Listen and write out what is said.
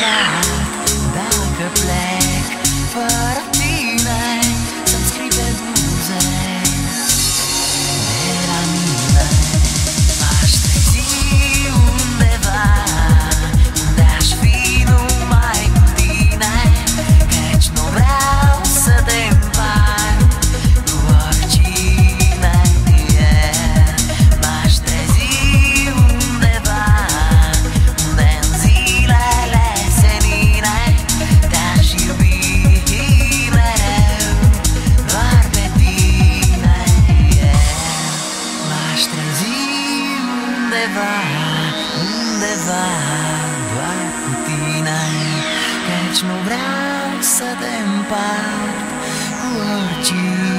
Yeah. strânzi undeva, undeva Doar cu tine. Căci nu vreau să te împart cu oricine.